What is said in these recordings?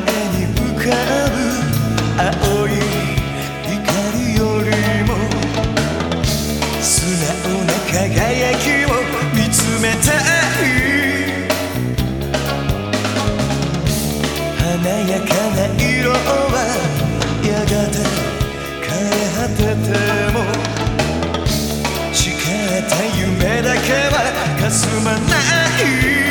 前に浮かぶ青い光よりも素直な輝きを見つめたい華やかな色はやがて枯れ果てても誓った夢だけは霞まない。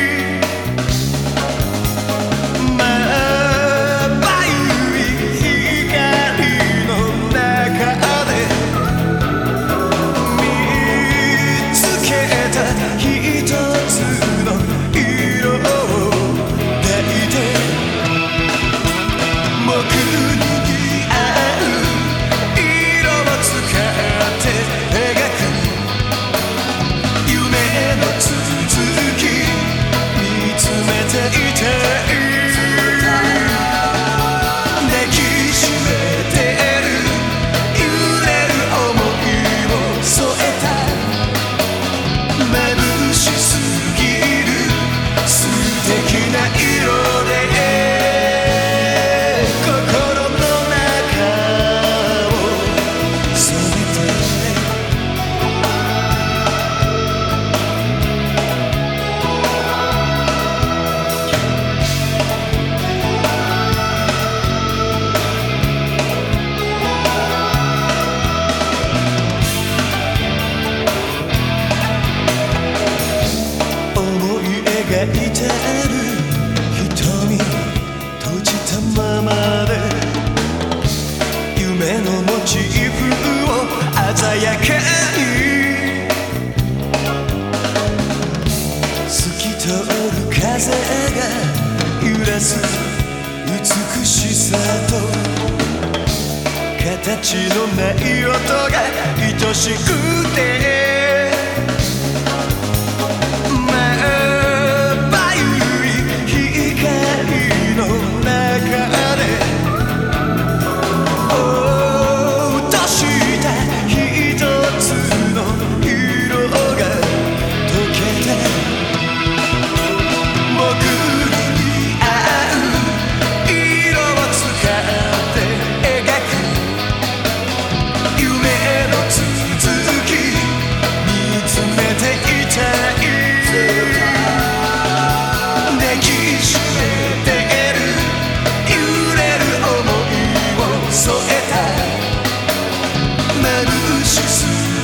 いてる瞳閉じたままで夢のモチーフを鮮やかに透き通る風が揺らす美しさと形のない音が愛しくて Jesus.